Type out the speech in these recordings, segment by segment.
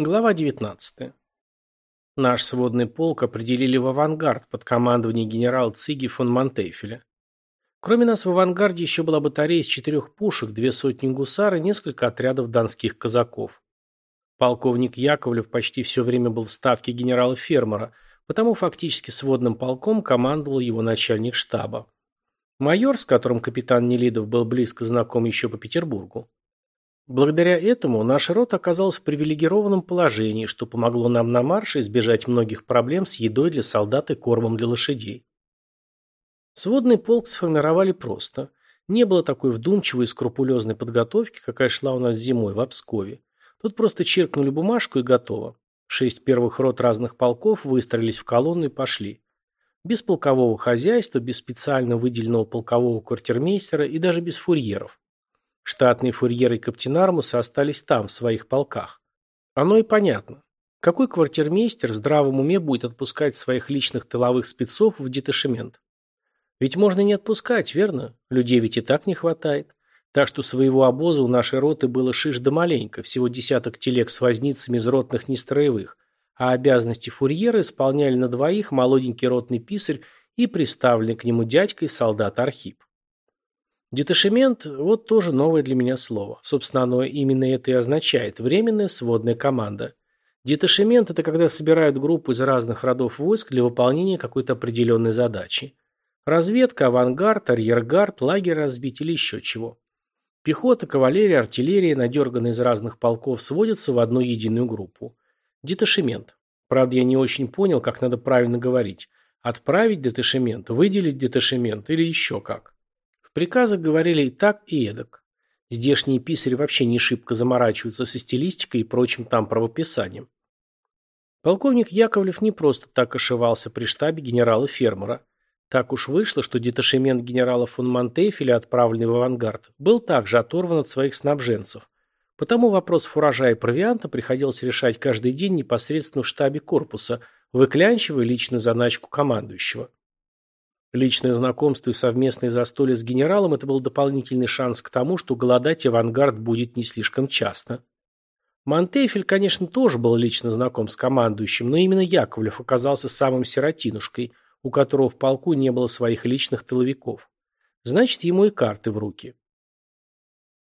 Глава 19. Наш сводный полк определили в авангард под командованием генерала Циги фон Монтейфеля. Кроме нас в авангарде еще была батарея из четырех пушек, две сотни гусар и несколько отрядов донских казаков. Полковник Яковлев почти все время был в ставке генерала-фермера, потому фактически сводным полком командовал его начальник штаба. Майор, с которым капитан Нелидов был близко знаком еще по Петербургу. Благодаря этому наш род оказался в привилегированном положении, что помогло нам на марше избежать многих проблем с едой для солдат и кормом для лошадей. Сводный полк сформировали просто. Не было такой вдумчивой и скрупулезной подготовки, какая шла у нас зимой в Обскове. Тут просто чиркнули бумажку и готово. Шесть первых рот разных полков выстроились в колонну и пошли. Без полкового хозяйства, без специально выделенного полкового квартирмейстера и даже без фурьеров. Штатные фурьеры и каптенармусы остались там, в своих полках. Оно и понятно. Какой квартирмейстер в здравом уме будет отпускать своих личных тыловых спецов в деташемент? Ведь можно не отпускать, верно? Людей ведь и так не хватает. Так что своего обоза у нашей роты было шиш да маленько, всего десяток телег с возницами из ротных нестроевых, а обязанности фурьера исполняли на двоих молоденький ротный писарь и приставленный к нему дядька и солдат Архип. Деташемент – вот тоже новое для меня слово. Собственно, оно именно это и означает – временная сводная команда. Деташемент – это когда собирают группу из разных родов войск для выполнения какой-то определенной задачи. Разведка, авангард, арьергард, лагерь разбить или еще чего. Пехота, кавалерия, артиллерия, надерганные из разных полков, сводятся в одну единую группу. Деташемент. Правда, я не очень понял, как надо правильно говорить. Отправить деташемент, выделить деташемент или еще как. В приказах говорили и так, и эдак. Здешние писари вообще не шибко заморачиваются со стилистикой и прочим там правописанием. Полковник Яковлев не просто так ошивался при штабе генерала-фермера. Так уж вышло, что деташемент генерала фон Монтейфеля, отправленный в авангард, был также оторван от своих снабженцев. Потому вопрос фуража и провианта приходилось решать каждый день непосредственно в штабе корпуса, выклянчивая личную заначку командующего. Личное знакомство и совместное застолье с генералом – это был дополнительный шанс к тому, что голодать авангард будет не слишком часто. Монтефель, конечно, тоже был лично знаком с командующим, но именно Яковлев оказался самым сиротинушкой, у которого в полку не было своих личных тыловиков. Значит, ему и карты в руки.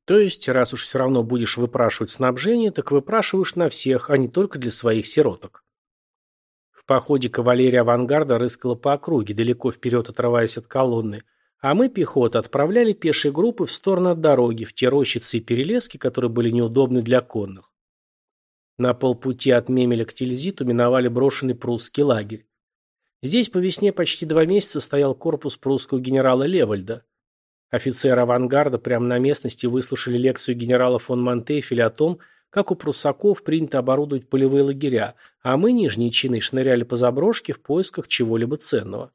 То есть, раз уж все равно будешь выпрашивать снабжение, так выпрашиваешь на всех, а не только для своих сироток. В походе кавалерия авангарда рыскала по округе, далеко вперед отрываясь от колонны, а мы, пехота, отправляли пешие группы в сторону от дороги, в те рощицы и перелески, которые были неудобны для конных. На полпути от Мемеля к Тильзиту миновали брошенный прусский лагерь. Здесь по весне почти два месяца стоял корпус прусского генерала Левальда. Офицеры авангарда прямо на местности выслушали лекцию генерала фон Монтефеля о том, как у прусаков принято оборудовать полевые лагеря, а мы, нижние чины, шныряли по заброшке в поисках чего-либо ценного.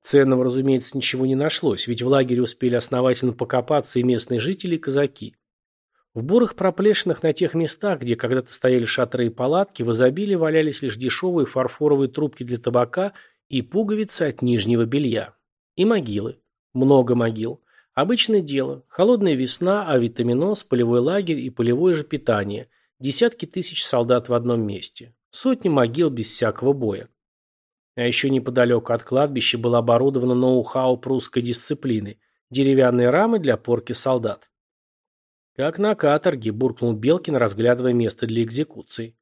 Ценного, разумеется, ничего не нашлось, ведь в лагере успели основательно покопаться и местные жители, и казаки. В бурых проплешинах на тех местах, где когда-то стояли шатры и палатки, в изобилии валялись лишь дешевые фарфоровые трубки для табака и пуговицы от нижнего белья. И могилы. Много могил. Обычное дело. Холодная весна, авитаминоз, полевой лагерь и полевое же питание. Десятки тысяч солдат в одном месте. Сотни могил без всякого боя. А еще неподалеку от кладбища было оборудовано ноу-хау прусской дисциплины. Деревянные рамы для порки солдат. «Как на каторге», – буркнул Белкин, разглядывая место для экзекуции.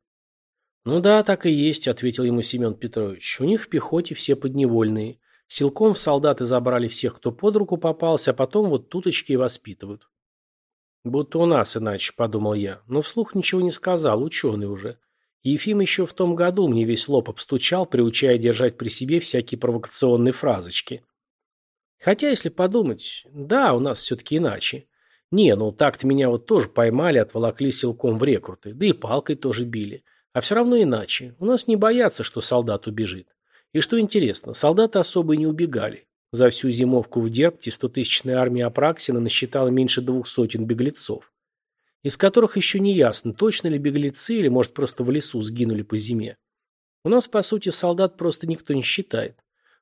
«Ну да, так и есть», – ответил ему Семен Петрович. «У них в пехоте все подневольные. Силком в солдаты забрали всех, кто под руку попался, а потом вот туточки и воспитывают. Будто у нас иначе, подумал я, но вслух ничего не сказал, ученый уже. Ефим еще в том году мне весь лоб обстучал, приучая держать при себе всякие провокационные фразочки. Хотя, если подумать, да, у нас все-таки иначе. Не, ну так-то меня вот тоже поймали, отволокли силком в рекруты, да и палкой тоже били. А все равно иначе. У нас не боятся, что солдат убежит. И что интересно, солдаты особо и не убегали. За всю зимовку в Дерпте стотысячная армия Апраксина насчитала меньше двух сотен беглецов, из которых еще не ясно, точно ли беглецы или, может, просто в лесу сгинули по зиме. У нас, по сути, солдат просто никто не считает.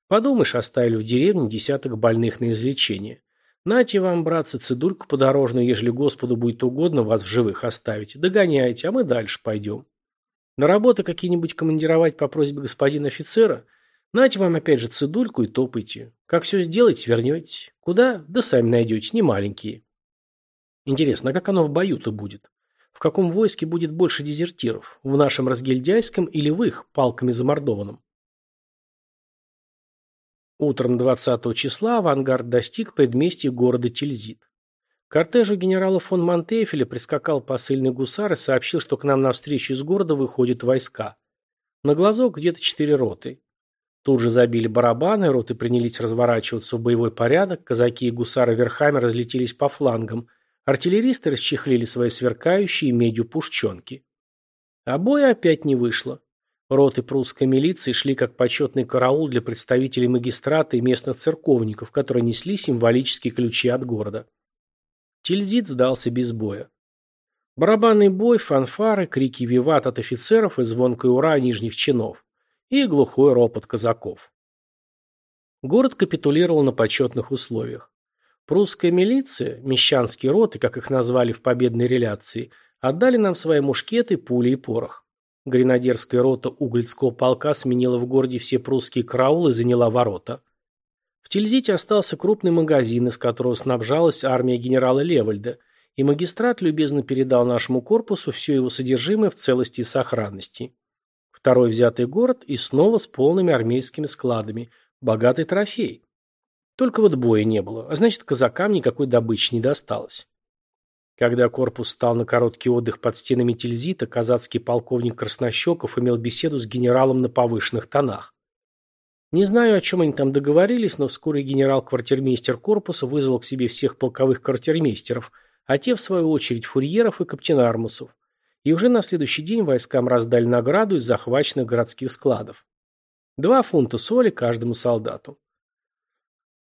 Подумаешь, оставили в деревне десяток больных на излечение. Нате вам, братцы, цедульку подорожную, ежели Господу будет угодно вас в живых оставить. Догоняйте, а мы дальше пойдем. На работы какие-нибудь командировать по просьбе господина офицера? Нате вам опять же цедульку и топайте. Как все сделаете, вернетесь. Куда? Да сами найдете, не маленькие. Интересно, а как оно в бою-то будет? В каком войске будет больше дезертиров? В нашем разгильдяйском или в их, палками замордованном? Утром 20 числа авангард достиг предместья города Тильзит. Кортежу генерала фон Монтефеля прискакал посыльный гусар и сообщил, что к нам навстречу из города выходят войска. На глазок где-то четыре роты. Тут же забили барабаны, роты принялись разворачиваться в боевой порядок, казаки и гусары верхами разлетелись по флангам, артиллеристы расчехлили свои сверкающие медью пушченки. А боя опять не вышло. Роты прусской милиции шли как почетный караул для представителей магистрата и местных церковников, которые несли символические ключи от города. Тильзит сдался без боя. Барабанный бой, фанфары, крики виват от офицеров и звонкое ура нижних чинов. И глухой ропот казаков. Город капитулировал на почетных условиях. Прусская милиция, мещанские роты, как их назвали в победной реляции, отдали нам свои мушкеты, пули и порох. Гренадерская рота Угольского полка сменила в городе все прусские караулы и заняла ворота. В Тильзите остался крупный магазин, из которого снабжалась армия генерала Левальда, и магистрат любезно передал нашему корпусу все его содержимое в целости и сохранности. Второй взятый город и снова с полными армейскими складами. Богатый трофей. Только вот боя не было, а значит казакам никакой добычи не досталось. Когда корпус стал на короткий отдых под стенами Тильзита, казацкий полковник Краснощеков имел беседу с генералом на повышенных тонах. Не знаю, о чем они там договорились, но вскоре генерал-квартирмейстер корпуса вызвал к себе всех полковых квартирмейстеров, а те, в свою очередь, фурьеров и каптенармусов. И уже на следующий день войскам раздали награду из захваченных городских складов. Два фунта соли каждому солдату.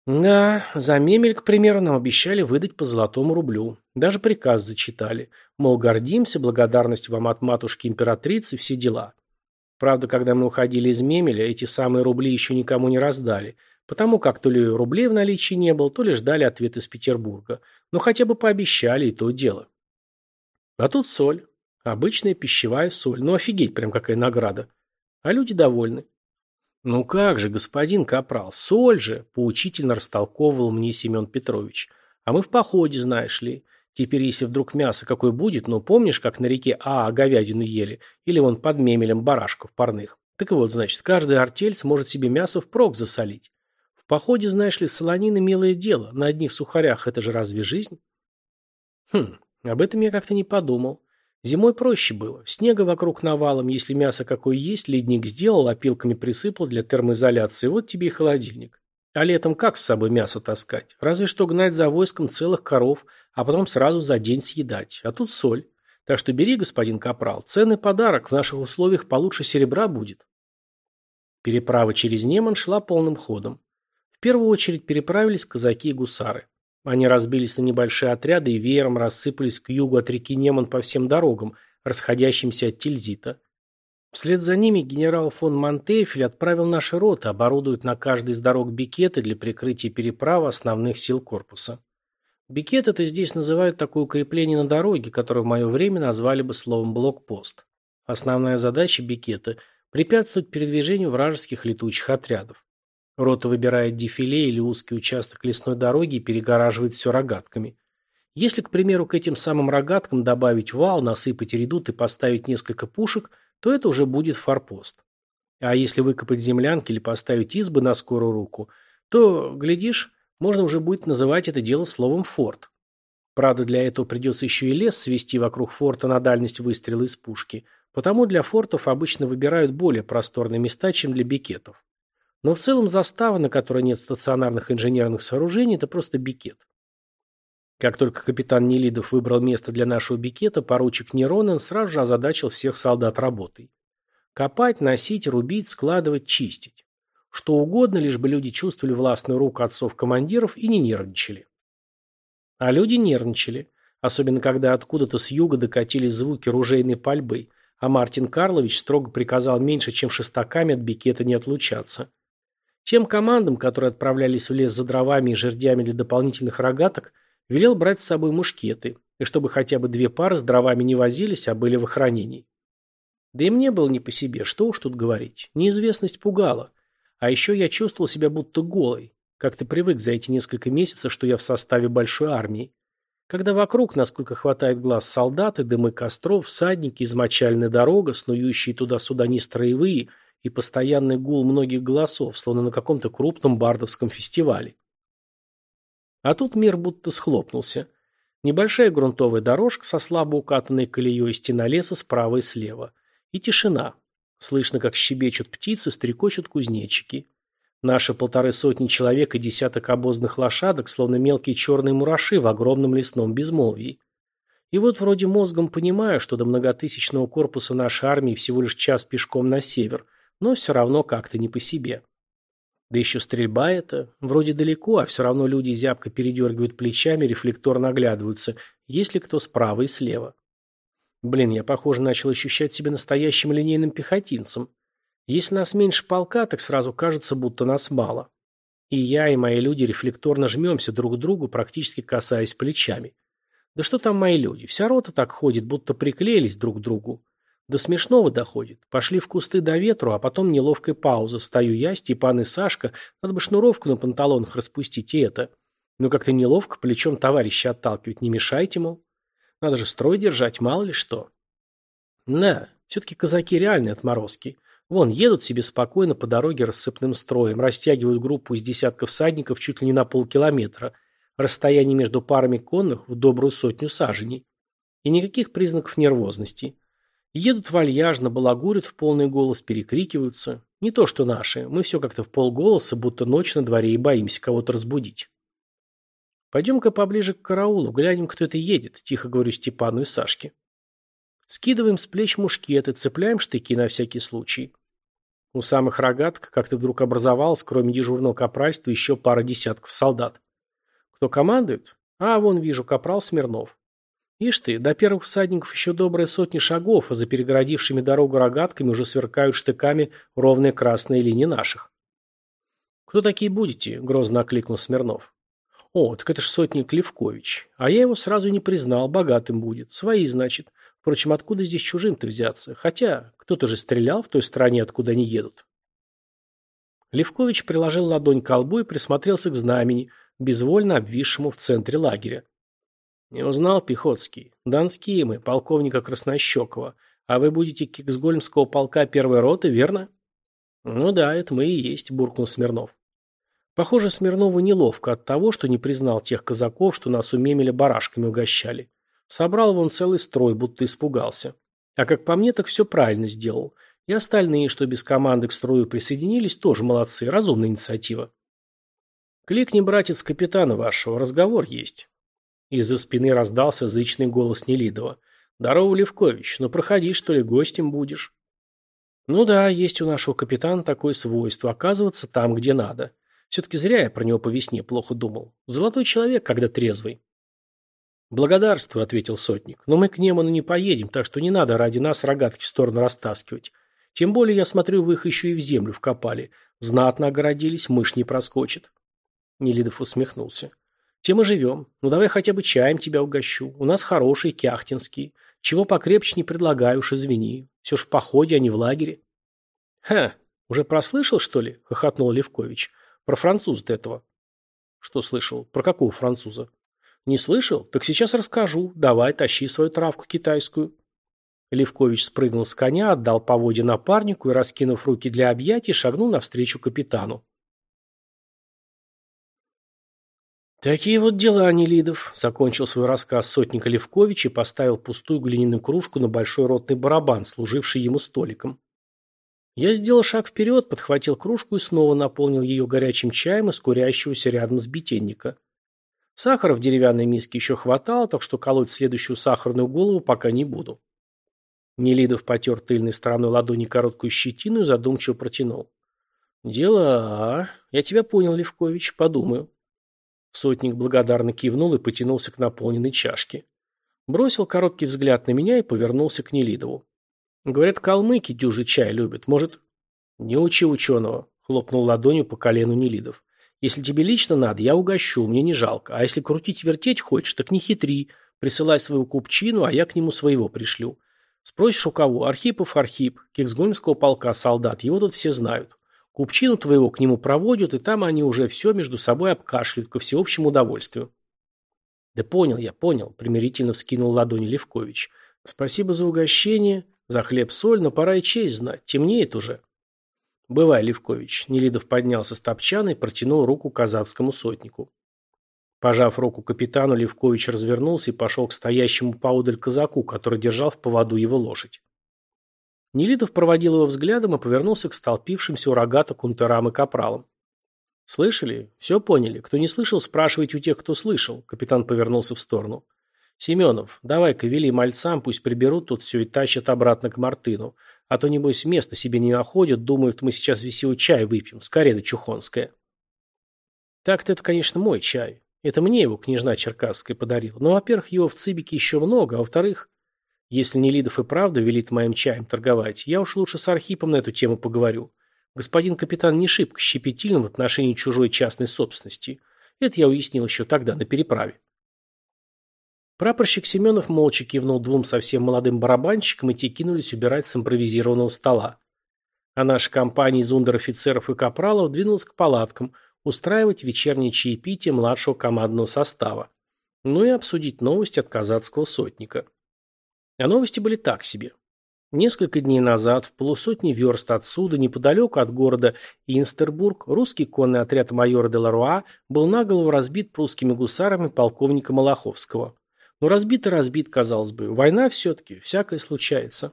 Да, за мемель, к примеру, нам обещали выдать по золотому рублю. Даже приказ зачитали. Мол, гордимся, благодарность вам от матушки-императрицы, все дела. Правда, когда мы уходили из мемеля, эти самые рубли еще никому не раздали, потому как то ли рублей в наличии не было, то ли ждали ответ из Петербурга. Но хотя бы пообещали, и то дело. А тут соль. Обычная пищевая соль. Ну офигеть, прям какая награда. А люди довольны. «Ну как же, господин Капрал, соль же!» – поучительно растолковывал мне Семен Петрович. «А мы в походе, знаешь ли. Теперь, если вдруг мясо какое будет, ну помнишь, как на реке А говядину ели? Или вон под мемелем барашков парных? Так вот, значит, каждый артель сможет себе мясо впрок засолить. В походе, знаешь ли, солонина – милое дело. На одних сухарях это же разве жизнь?» «Хм, об этом я как-то не подумал. Зимой проще было. Снега вокруг навалом, если мясо какое есть, ледник сделал, опилками присыпал для термоизоляции, вот тебе и холодильник. А летом как с собой мясо таскать? Разве что гнать за войском целых коров, а потом сразу за день съедать. А тут соль. Так что бери, господин Капрал, ценный подарок, в наших условиях получше серебра будет. Переправа через Неман шла полным ходом. В первую очередь переправились казаки и гусары. Они разбились на небольшие отряды и веером рассыпались к югу от реки Неман по всем дорогам, расходящимся от Тильзита. Вслед за ними генерал фон Монтефель отправил наши роты оборудовать на каждой из дорог бикеты для прикрытия переправы основных сил корпуса. Бикет это здесь называют такое укрепление на дороге, которое в мое время назвали бы словом блокпост. Основная задача бикета – препятствовать передвижению вражеских летучих отрядов. Рота выбирает дефиле или узкий участок лесной дороги и перегораживает все рогатками. Если, к примеру, к этим самым рогаткам добавить вал, насыпать редут и поставить несколько пушек, то это уже будет форпост. А если выкопать землянки или поставить избы на скорую руку, то, глядишь, можно уже будет называть это дело словом «форт». Правда, для этого придется еще и лес свести вокруг форта на дальность выстрела из пушки, потому для фортов обычно выбирают более просторные места, чем для бикетов. Но в целом застава, на которой нет стационарных инженерных сооружений, это просто бикет. Как только капитан Нелидов выбрал место для нашего бикета, поручик Неронен сразу же озадачил всех солдат работой. Копать, носить, рубить, складывать, чистить. Что угодно, лишь бы люди чувствовали властную руку отцов-командиров и не нервничали. А люди нервничали, особенно когда откуда-то с юга докатились звуки ружейной пальбы, а Мартин Карлович строго приказал меньше, чем шестаками от бикета не отлучаться. Тем командам, которые отправлялись в лес за дровами и жердями для дополнительных рогаток, велел брать с собой мушкеты, и чтобы хотя бы две пары с дровами не возились, а были в охранении. Да и мне было не по себе, что уж тут говорить. Неизвестность пугала. А еще я чувствовал себя будто голой. Как-то привык за эти несколько месяцев, что я в составе большой армии. Когда вокруг, насколько хватает глаз, солдаты, дымы костров, всадники, измочальная дорога, снующие туда-сюда нестроевые и постоянный гул многих голосов, словно на каком-то крупном бардовском фестивале. А тут мир будто схлопнулся. Небольшая грунтовая дорожка со слабо укатанной колеей стена леса справа и слева. И тишина. Слышно, как щебечут птицы, стрекочут кузнечики. Наши полторы сотни человек и десяток обозных лошадок, словно мелкие черные мураши в огромном лесном безмолвии. И вот вроде мозгом понимаю, что до многотысячного корпуса нашей армии всего лишь час пешком на север, но все равно как-то не по себе. Да еще стрельба это, вроде далеко, а все равно люди зябко передергивают плечами, рефлекторно оглядываются, есть ли кто справа и слева. Блин, я, похоже, начал ощущать себя настоящим линейным пехотинцем. Если нас меньше полка, так сразу кажется, будто нас мало. И я, и мои люди рефлекторно жмемся друг к другу, практически касаясь плечами. Да что там мои люди, вся рота так ходит, будто приклеились друг к другу. До смешного доходит. Пошли в кусты до ветру, а потом неловкая пауза. Встаю я, Степан и Сашка. Надо бы шнуровку на панталонах распустить, и это. Но как-то неловко плечом товарища отталкивать. Не мешайте, мол. Надо же строй держать, мало ли что. На, все-таки казаки реальные отморозки. Вон, едут себе спокойно по дороге рассыпным строем, растягивают группу из десятков всадников чуть ли не на полкилометра. Расстояние между парами конных в добрую сотню саженей. И никаких признаков нервозности. Едут вальяжно, балагурят в полный голос, перекрикиваются. Не то что наши, мы все как-то в полголоса, будто ночь на дворе и боимся кого-то разбудить. Пойдем-ка поближе к караулу, глянем, кто это едет, тихо говорю Степану и Сашке. Скидываем с плеч мушкеты, цепляем штыки на всякий случай. У самых рогаток как-то вдруг образовалось, кроме дежурного капральства, еще пара десятков солдат. Кто командует? А, вон вижу, капрал Смирнов. Ишь ты, до первых всадников еще добрые сотни шагов, а за перегородившими дорогу рогатками уже сверкают штыками ровные красные линии наших. «Кто такие будете?» – грозно окликнул Смирнов. «О, так это ж сотник Левкович. А я его сразу не признал, богатым будет. Свои, значит. Впрочем, откуда здесь чужим-то взяться? Хотя, кто-то же стрелял в той стране, откуда они едут. Левкович приложил ладонь к колбу и присмотрелся к знамени, безвольно обвисшему в центре лагеря. Не узнал Пехотский. Донские мы, полковника Краснощекова. А вы будете Киксгольмского полка первой роты, верно? Ну да, это мы и есть, буркнул Смирнов. Похоже, Смирнову неловко от того, что не признал тех казаков, что нас у Мемеля барашками угощали. Собрал вон целый строй, будто испугался. А как по мне, так все правильно сделал. И остальные, что без команды к строю присоединились, тоже молодцы, разумная инициатива. Кликни, братец, капитана вашего, разговор есть. Из-за спины раздался зычный голос Нелидова. «Здорово, Левкович, ну проходи, что ли, гостем будешь?» «Ну да, есть у нашего капитана такое свойство, оказываться там, где надо. Все-таки зря я про него по весне плохо думал. Золотой человек, когда трезвый». «Благодарствую», — ответил сотник, — «но мы к Неману не поедем, так что не надо ради нас рогатки в сторону растаскивать. Тем более, я смотрю, вы их еще и в землю вкопали. Знатно огородились, мышь не проскочит». Нелидов усмехнулся. «Тем и живем. Ну давай хотя бы чаем тебя угощу. У нас хороший, кяхтинский. Чего покрепче не предлагаю, уж извини. Все ж в походе, а не в лагере». «Ха, уже прослышал, что ли?» — хохотнул Левкович. «Про француза-то этого». «Что слышал? Про какого француза?» Не слышал? Так сейчас расскажу. Давай, тащи свою травку китайскую. Левкович спрыгнул с коня, отдал поводья напарнику и, раскинув руки для объятий, шагнул навстречу капитану. «Такие вот дела, Нелидов», — закончил свой рассказ сотника Левкович и поставил пустую глиняную кружку на большой ротный барабан, служивший ему столиком. Я сделал шаг вперед, подхватил кружку и снова наполнил ее горячим чаем из курящегося рядом с бетенника. Сахара в деревянной миске еще хватало, так что колоть следующую сахарную голову пока не буду. Нелидов потер тыльной стороной ладони короткую щетину и задумчиво протянул. «Дела, Я тебя понял, Левкович, подумаю». Сотник благодарно кивнул и потянулся к наполненной чашке. Бросил короткий взгляд на меня и повернулся к Нелидову. «Говорят, калмыки дюжий чай любят. Может...» «Не учи ученого», — хлопнул ладонью по колену Нелидов. Если тебе лично надо, я угощу, мне не жалко. А если крутить-вертеть хочешь, так не хитри. Присылай своего купчину, а я к нему своего пришлю. Спросишь у кого? Архипов Архип, Кексгольмского полка солдат, его тут все знают. Купчину твоего к нему проводят, и там они уже все между собой обкашляют ко всеобщему удовольствию. Да понял я, понял, примирительно вскинул ладони Левкович. Спасибо за угощение, за хлеб-соль, но пора и честь знать, темнеет уже. Бывай, Левкович. Нелидов поднялся с топчана и протянул руку казацкому сотнику. Пожав руку капитану, Левкович развернулся и пошел к стоящему поодаль казаку, который держал в поводу его лошадь. Нелидов проводил его взглядом и повернулся к столпившимся у рогата кунтерам и капралам. «Слышали? Все поняли. Кто не слышал, спрашивайте у тех, кто слышал». Капитан повернулся в сторону. «Семенов, давай-ка вели мальцам, пусть приберут тут все и тащат обратно к Мартыну. А то, небось, места себе не находят, думают, мы сейчас веселый чай выпьем, скорее чухонское». «Так-то это, конечно, мой чай. Это мне его княжна Черкасская подарила. Но, во-первых, его в Цибике еще много, а во-вторых, если Нелидов и правда велит моим чаем торговать, я уж лучше с Архипом на эту тему поговорю. Господин капитан не шибко щепетилен в отношении чужой частной собственности. Это я уяснил еще тогда, на переправе. Прапорщик Семенов молча кивнул двум совсем молодым барабанщикам, и те кинулись убирать с импровизированного стола. А наша компания из ундер-офицеров и капралов двинулась к палаткам – устраивать вечернее чаепитие младшего командного состава, ну и обсудить новости от казацкого сотника. А новости были так себе. Несколько дней назад, в полусотни верст отсюда, неподалеку от города Инстербург, русский конный отряд майора Деларуа был наголову разбит прусскими гусарами полковника Малаховского. Но разбит и разбит, казалось бы. Война все-таки, всякое случается.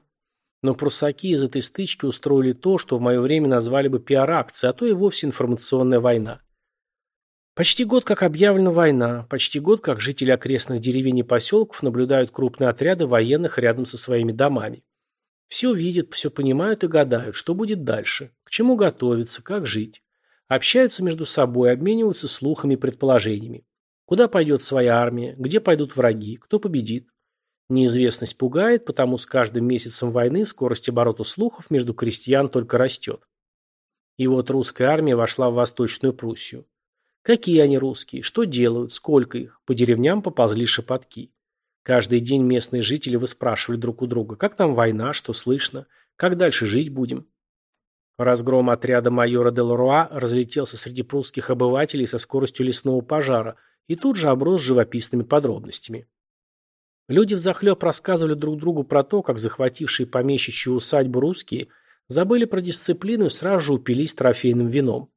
Но прусаки из этой стычки устроили то, что в мое время назвали бы пиар-акцией, а то и вовсе информационная война. Почти год как объявлена война, почти год как жители окрестных деревень и поселков наблюдают крупные отряды военных рядом со своими домами. Все видят, все понимают и гадают, что будет дальше, к чему готовиться, как жить. Общаются между собой, обмениваются слухами и предположениями. Куда пойдет своя армия, где пойдут враги, кто победит. Неизвестность пугает, потому с каждым месяцем войны скорость оборота слухов между крестьян только растет. И вот русская армия вошла в Восточную Пруссию. Какие они русские, что делают, сколько их, по деревням поползли шепотки. Каждый день местные жители выспрашивали друг у друга, как там война, что слышно, как дальше жить будем. Разгром отряда майора Деларуа разлетелся среди прусских обывателей со скоростью лесного пожара и тут же оброс живописными подробностями. Люди взахлеб рассказывали друг другу про то, как захватившие помещичью усадьбу русские забыли про дисциплину и сразу же упились трофейным вином.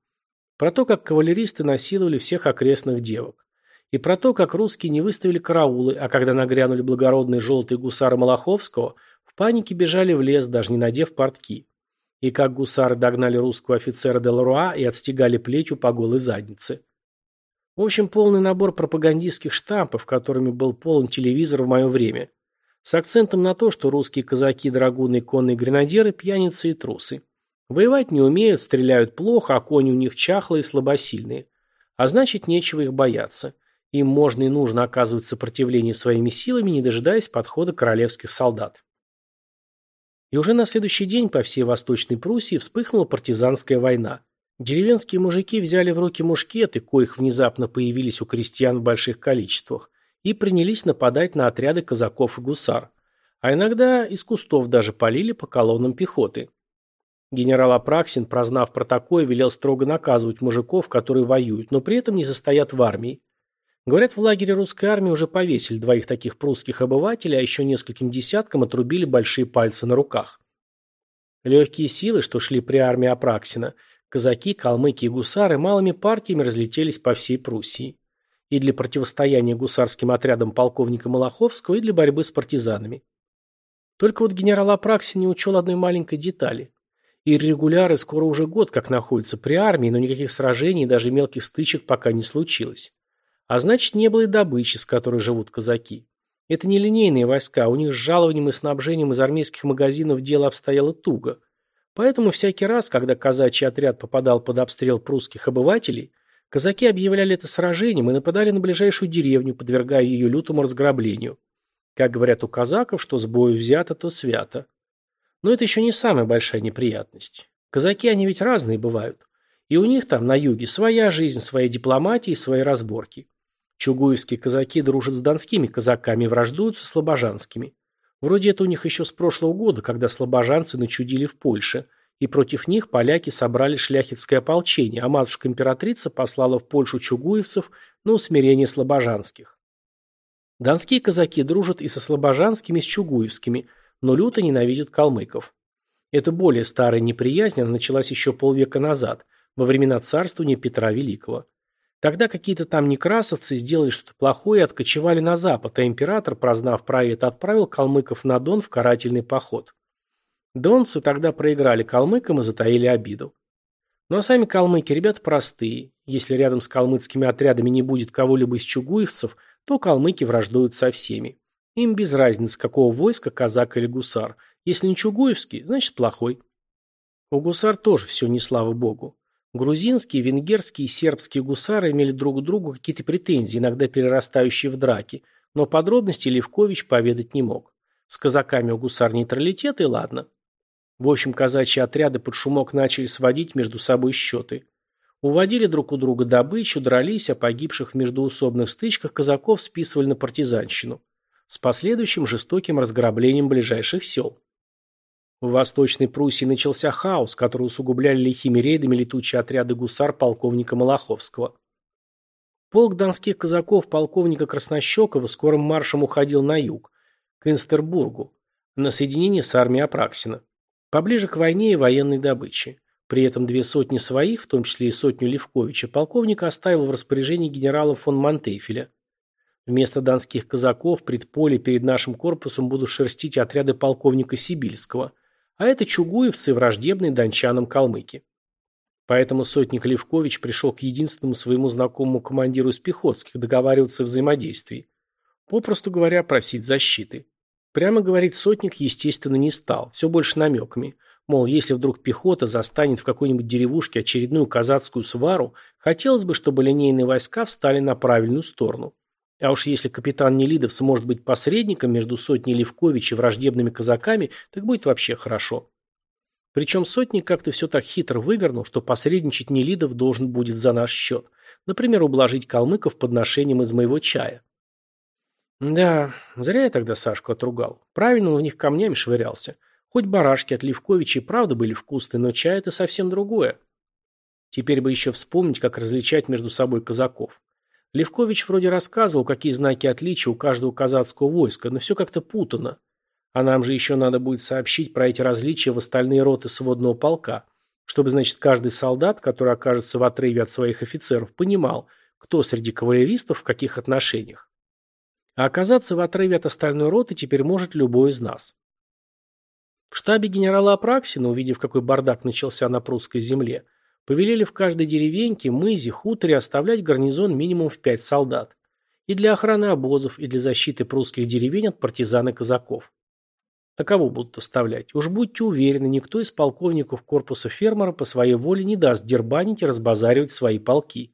Про то, как кавалеристы насиловали всех окрестных девок. И про то, как русские не выставили караулы, а когда нагрянули благородные желтые гусары Малаховского, в панике бежали в лес, даже не надев портки. И как гусары догнали русского офицера Деларуа и отстегали плетью по голой заднице. В общем, полный набор пропагандистских штампов, которыми был полон телевизор в мое время. С акцентом на то, что русские казаки, драгуны конные гренадеры – пьяницы и трусы. Воевать не умеют, стреляют плохо, а кони у них чахлые и слабосильные. А значит, нечего их бояться. Им можно и нужно оказывать сопротивление своими силами, не дожидаясь подхода королевских солдат. И уже на следующий день по всей Восточной Пруссии вспыхнула партизанская война. Деревенские мужики взяли в руки мушкеты, коих внезапно появились у крестьян в больших количествах, и принялись нападать на отряды казаков и гусар. А иногда из кустов даже полили по колоннам пехоты. Генерал Апраксин, прознав про такое, велел строго наказывать мужиков, которые воюют, но при этом не состоят в армии. Говорят, в лагере русской армии уже повесили двоих таких прусских обывателей, а еще нескольким десяткам отрубили большие пальцы на руках. Легкие силы, что шли при армии Апраксина, казаки, калмыки и гусары малыми партиями разлетелись по всей Пруссии. И для противостояния гусарским отрядам полковника Малаховского, и для борьбы с партизанами. Только вот генерал Апраксин не учел одной маленькой детали. И регуляры скоро уже год как находятся при армии, но никаких сражений и даже мелких стычек пока не случилось. А значит, не было и добычи, с которой живут казаки. Это не линейные войска, у них с жалованием и снабжением из армейских магазинов дело обстояло туго. Поэтому всякий раз, когда казачий отряд попадал под обстрел прусских обывателей, казаки объявляли это сражением и нападали на ближайшую деревню, подвергая ее лютому разграблению. Как говорят у казаков, что с бою взято, то свято. Но это еще не самая большая неприятность. Казаки, они ведь разные бывают. И у них там, на юге, своя жизнь, своя дипломатия и свои разборки. Чугуевские казаки дружат с донскими казаками и враждуют со слобожанскими. Вроде это у них еще с прошлого года, когда слабожанцы начудили в Польше, и против них поляки собрали шляхетское ополчение, а матушка-императрица послала в Польшу чугуевцев на усмирение слабожанских. Донские казаки дружат и со слабожанскими, и с чугуевскими, но люто ненавидят калмыков. Это более старая неприязнь, она началась еще полвека назад, во времена царствования Петра Великого. Тогда какие-то там некрасовцы сделали что-то плохое и откочевали на запад, а император, прознав про это, отправил калмыков на Дон в карательный поход. Донцы тогда проиграли калмыкам и затаили обиду. Ну а сами калмыки ребята простые. Если рядом с калмыцкими отрядами не будет кого-либо из чугуевцев, то калмыки враждуют со всеми. Им без разницы, какого войска, казак или гусар. Если не чугуевский, значит плохой. У гусар тоже все не слава богу. Грузинские, венгерские и сербские гусары имели друг к другу какие-то претензии, иногда перерастающие в драки, но подробности Левкович поведать не мог. С казаками у гусар нейтралитет и ладно. В общем, казачьи отряды под шумок начали сводить между собой счеты. Уводили друг у друга добычу, дрались, а погибших в междуусобных стычках казаков списывали на партизанщину. С последующим жестоким разграблением ближайших сел. В Восточной Пруссии начался хаос, который усугубляли лихими рейдами летучие отряды гусар полковника Малаховского. Полк донских казаков полковника Краснощекова скорым маршем уходил на юг, к Инстербургу, на соединение с армией Апраксина, поближе к войне и военной добыче. При этом две сотни своих, в том числе и сотню Левковича, полковник оставил в распоряжении генерала фон Монтейфеля. Вместо донских казаков предполе перед нашим корпусом будут шерстить отряды полковника Сибильского – а это чугуевцы, враждебные дончанам калмыки. Поэтому сотник Левкович пришел к единственному своему знакомому командиру из пехотских договариваться о взаимодействии. Попросту говоря, просить защиты. Прямо говорить сотник, естественно, не стал, все больше намеками. Мол, если вдруг пехота застанет в какой-нибудь деревушке очередную казацкую свару, хотелось бы, чтобы линейные войска встали на правильную сторону. А уж если капитан Нелидов сможет быть посредником между сотней Левкович и враждебными казаками, так будет вообще хорошо. Причем сотник как-то все так хитро вывернул, что посредничать Нелидов должен будет за наш счет. Например, ублажить калмыков подношением из моего чая. Да, зря я тогда Сашку отругал. Правильно он в них камнями швырялся. Хоть барашки от Левковича и правда были вкусные, но чай это совсем другое. Теперь бы еще вспомнить, как различать между собой казаков. Левкович вроде рассказывал, какие знаки отличия у каждого казацкого войска, но все как-то путано. А нам же еще надо будет сообщить про эти различия в остальные роты сводного полка, чтобы, значит, каждый солдат, который окажется в отрыве от своих офицеров, понимал, кто среди кавалеристов в каких отношениях. А оказаться в отрыве от остальной роты теперь может любой из нас. В штабе генерала Апраксина, увидев, какой бардак начался на прусской земле, Повелели в каждой деревеньке, мызе, хуторе оставлять гарнизон минимум в пять солдат. И для охраны обозов, и для защиты прусских деревень от партизан и казаков. А кого будут оставлять? Уж будьте уверены, никто из полковников корпуса фермера по своей воле не даст дербанить и разбазаривать свои полки.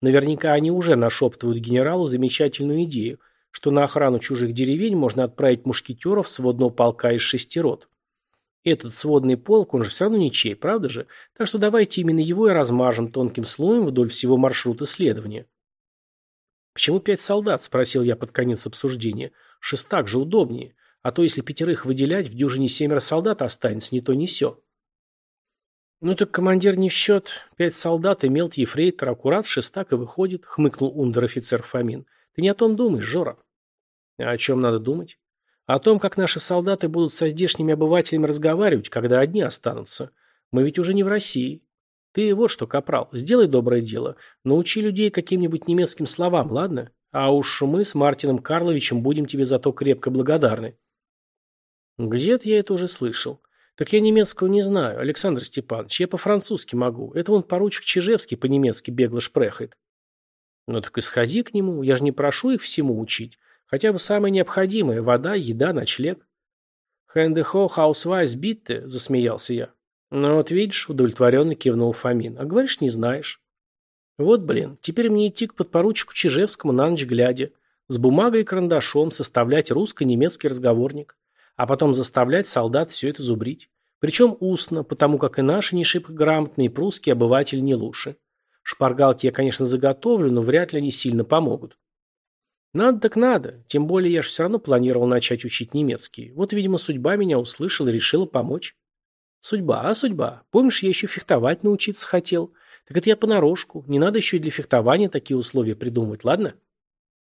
Наверняка они уже нашептывают генералу замечательную идею, что на охрану чужих деревень можно отправить мушкетеров сводного полка из шести рот. Этот сводный полк, он же все равно ничей, правда же? Так что давайте именно его и размажем тонким слоем вдоль всего маршрута следования. «Почему пять солдат?» – спросил я под конец обсуждения. «Шестак же удобнее. А то, если пятерых выделять, в дюжине семеро солдат останется, не то не сё». «Ну так командир не в счет. Пять солдат и мелкий ефрейтор, аккурат шестак и выходит», – хмыкнул ундер-офицер Фомин. «Ты не о том думаешь, Жора». «А о чем надо думать?» О том, как наши солдаты будут со здешними обывателями разговаривать, когда одни останутся. Мы ведь уже не в России. Ты вот что, капрал, сделай доброе дело. Научи людей каким-нибудь немецким словам, ладно? А уж мы с Мартином Карловичем будем тебе за то крепко благодарны. Где-то я это уже слышал. Так я немецкого не знаю, Александр Степанович, я по-французски могу. Это вон поручик Чижевский по-немецки бегло шпрехает. Ну так и сходи к нему, я же не прошу их всему учить. Хотя бы самое необходимое – вода, еда, ночлег. «Hände hoch, Ausweis bitte», – засмеялся я. «Ну вот видишь», – удовлетворенно кивнул Фомин. «А говоришь, не знаешь». «Вот, блин, теперь мне идти к подпоручику Чижевскому на ночь глядя, с бумагой и карандашом составлять русско-немецкий разговорник, а потом заставлять солдат все это зубрить. Причем устно, потому как и наши не шибко грамотные, прусские обыватели не лучше. Шпаргалки я, конечно, заготовлю, но вряд ли они сильно помогут. Надо так надо, тем более я же все равно планировал начать учить немецкий. Вот, видимо, судьба меня услышала и решила помочь. Судьба, а судьба. Помнишь, я еще фехтовать научиться хотел? Так это я понарошку. Не надо еще и для фехтования такие условия придумывать, ладно?